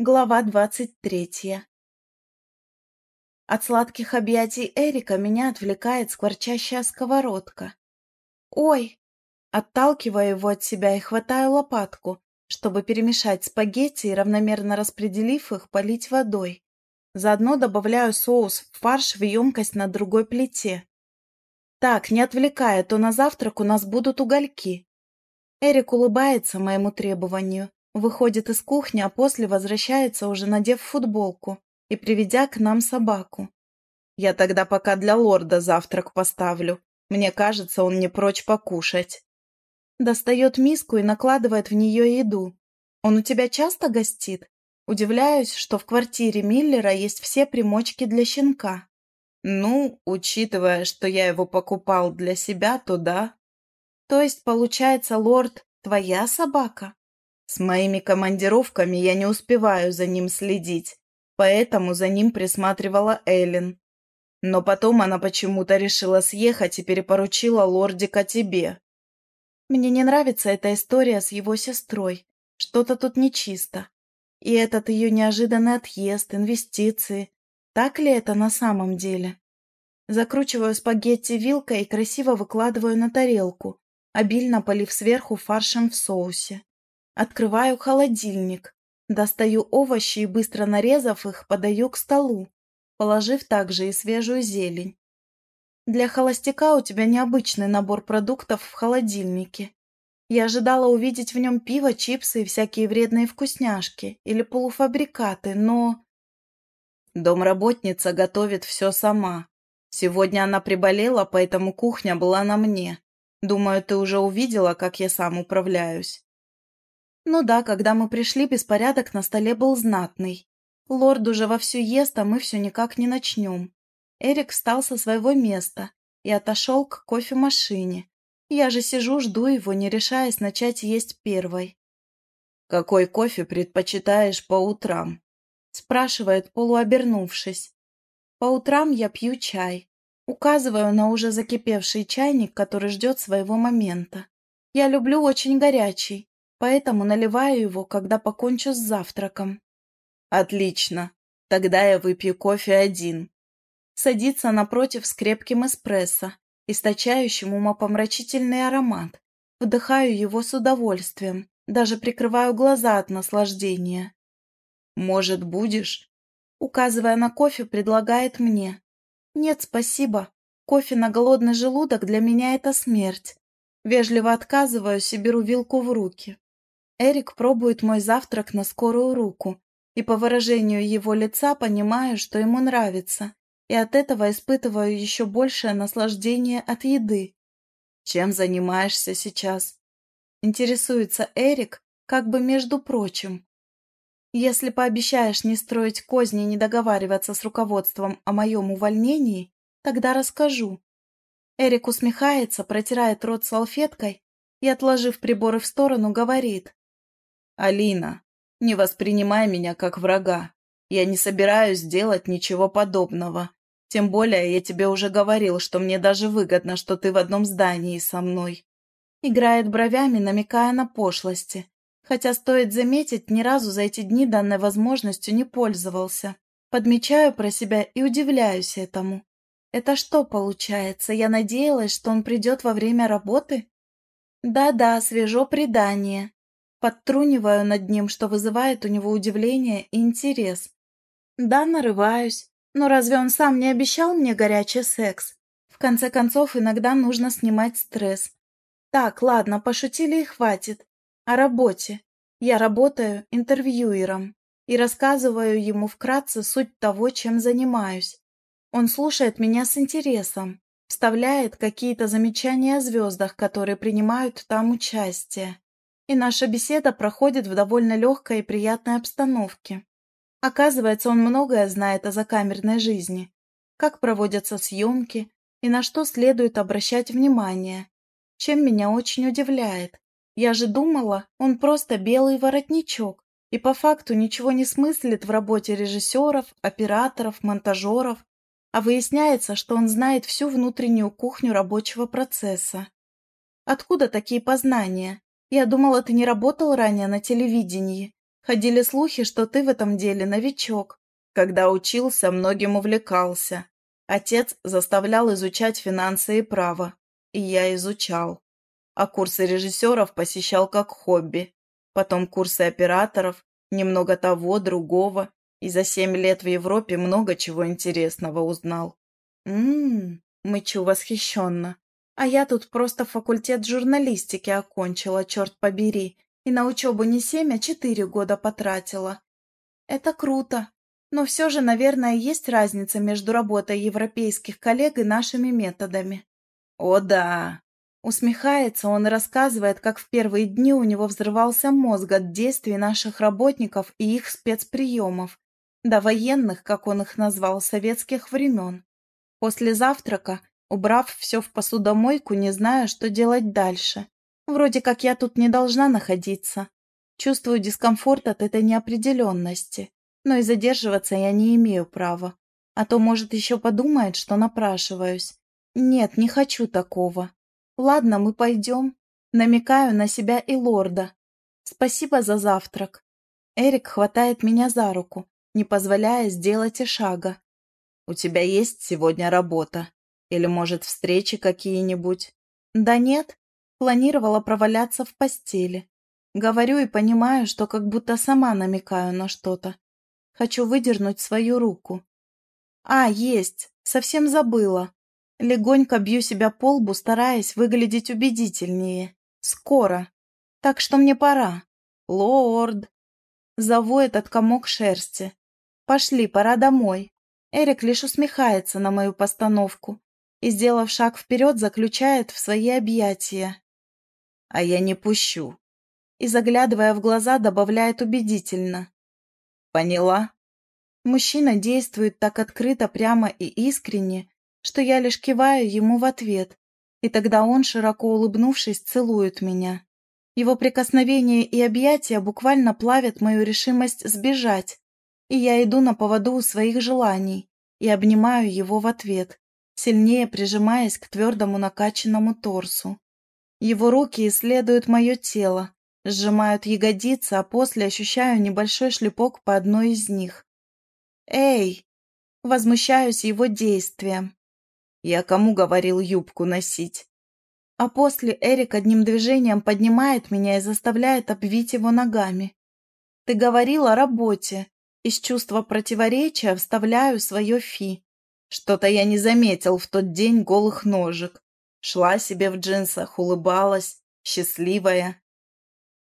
Глава двадцать третья От сладких объятий Эрика меня отвлекает скворчащая сковородка. «Ой!» Отталкиваю его от себя и хватаю лопатку, чтобы перемешать спагетти и, равномерно распределив их, полить водой. Заодно добавляю соус в фарш в емкость на другой плите. Так, не отвлекая, то на завтрак у нас будут угольки. Эрик улыбается моему требованию Выходит из кухни, а после возвращается, уже надев футболку и приведя к нам собаку. Я тогда пока для лорда завтрак поставлю. Мне кажется, он не прочь покушать. Достает миску и накладывает в нее еду. Он у тебя часто гостит? Удивляюсь, что в квартире Миллера есть все примочки для щенка. Ну, учитывая, что я его покупал для себя, то да. То есть, получается, лорд, твоя собака? С моими командировками я не успеваю за ним следить, поэтому за ним присматривала Эллен. Но потом она почему-то решила съехать и перепоручила лордика тебе. Мне не нравится эта история с его сестрой. Что-то тут нечисто. И этот ее неожиданный отъезд, инвестиции. Так ли это на самом деле? Закручиваю спагетти вилкой и красиво выкладываю на тарелку, обильно полив сверху фаршем в соусе. Открываю холодильник, достаю овощи и, быстро нарезав их, подаю к столу, положив также и свежую зелень. Для холостяка у тебя необычный набор продуктов в холодильнике. Я ожидала увидеть в нем пиво, чипсы и всякие вредные вкусняшки или полуфабрикаты, но... Домработница готовит все сама. Сегодня она приболела, поэтому кухня была на мне. Думаю, ты уже увидела, как я сам управляюсь. Ну да, когда мы пришли, беспорядок на столе был знатный. Лорд уже вовсю ест, а мы все никак не начнем. Эрик встал со своего места и отошел к кофемашине. Я же сижу, жду его, не решаясь начать есть первой. «Какой кофе предпочитаешь по утрам?» спрашивает, полуобернувшись. По утрам я пью чай. Указываю на уже закипевший чайник, который ждет своего момента. Я люблю очень горячий, поэтому наливаю его, когда покончу с завтраком. Отлично, тогда я выпью кофе один. Садится напротив с крепким эспрессо, источающим умопомрачительный аромат. Вдыхаю его с удовольствием, даже прикрываю глаза от наслаждения. «Может, будешь?» Указывая на кофе, предлагает мне. «Нет, спасибо. Кофе на голодный желудок для меня это смерть. Вежливо отказываюсь и беру вилку в руки. Эрик пробует мой завтрак на скорую руку, и по выражению его лица понимаю, что ему нравится, и от этого испытываю еще большее наслаждение от еды. «Чем занимаешься сейчас?» Интересуется Эрик, как бы между прочим. «Если пообещаешь не строить козни и не договариваться с руководством о моем увольнении, тогда расскажу». Эрик усмехается, протирает рот салфеткой и, отложив приборы в сторону, говорит. «Алина, не воспринимай меня как врага. Я не собираюсь делать ничего подобного. Тем более я тебе уже говорил, что мне даже выгодно, что ты в одном здании со мной». Играет бровями, намекая на пошлости. Хотя, стоит заметить, ни разу за эти дни данной возможностью не пользовался. Подмечаю про себя и удивляюсь этому. Это что получается? Я надеялась, что он придет во время работы? Да-да, свежо предание. Подтруниваю над ним, что вызывает у него удивление и интерес. Да, нарываюсь. Но разве он сам не обещал мне горячий секс? В конце концов, иногда нужно снимать стресс. Так, ладно, пошутили и хватит. О работе. Я работаю интервьюером и рассказываю ему вкратце суть того, чем занимаюсь. Он слушает меня с интересом, вставляет какие-то замечания о звездах, которые принимают там участие и наша беседа проходит в довольно легкой и приятной обстановке. Оказывается, он многое знает о закамерной жизни, как проводятся съемки и на что следует обращать внимание, чем меня очень удивляет. Я же думала, он просто белый воротничок и по факту ничего не смыслит в работе режиссеров, операторов, монтажеров, а выясняется, что он знает всю внутреннюю кухню рабочего процесса. Откуда такие познания? Я думала, ты не работал ранее на телевидении Ходили слухи, что ты в этом деле новичок. Когда учился, многим увлекался. Отец заставлял изучать финансы и право, и я изучал. А курсы режиссеров посещал как хобби. Потом курсы операторов, немного того, другого, и за семь лет в Европе много чего интересного узнал. Ммм, мычу восхищенно. А я тут просто факультет журналистики окончила, черт побери, и на учебу не семь, а четыре года потратила. Это круто. Но все же, наверное, есть разница между работой европейских коллег и нашими методами. О да. Усмехается он и рассказывает, как в первые дни у него взрывался мозг от действий наших работников и их спецприемов, до военных, как он их назвал, советских времен. После завтрака, убрав все в посудомойку, не знаю, что делать дальше. Вроде как я тут не должна находиться. Чувствую дискомфорт от этой неопределенности, но и задерживаться я не имею права. А то, может, еще подумает, что напрашиваюсь. Нет, не хочу такого. Ладно, мы пойдем. Намекаю на себя и лорда. Спасибо за завтрак. Эрик хватает меня за руку, не позволяя сделать и шага. У тебя есть сегодня работа? Или, может, встречи какие-нибудь? Да нет, планировала проваляться в постели. Говорю и понимаю, что как будто сама намекаю на что-то. Хочу выдернуть свою руку. А, есть, совсем забыла. Легонько бью себя по лбу, стараясь выглядеть убедительнее. Скоро. Так что мне пора. Лорд. Зову этот комок шерсти. Пошли, пора домой. Эрик лишь усмехается на мою постановку и, сделав шаг вперед, заключает в свои объятия. А я не пущу. И, заглядывая в глаза, добавляет убедительно. Поняла? Мужчина действует так открыто, прямо и искренне, что я лишь киваю ему в ответ, и тогда он, широко улыбнувшись, целует меня. Его прикосновения и объятия буквально плавят мою решимость сбежать, и я иду на поводу у своих желаний и обнимаю его в ответ, сильнее прижимаясь к твердому накачанному торсу. Его руки исследуют мое тело, сжимают ягодицы, а после ощущаю небольшой шлепок по одной из них. «Эй!» Возмущаюсь его действием. Я кому говорил юбку носить? А после Эрик одним движением поднимает меня и заставляет обвить его ногами. Ты говорил о работе. Из чувства противоречия вставляю свое фи. Что-то я не заметил в тот день голых ножек. Шла себе в джинсах, улыбалась, счастливая.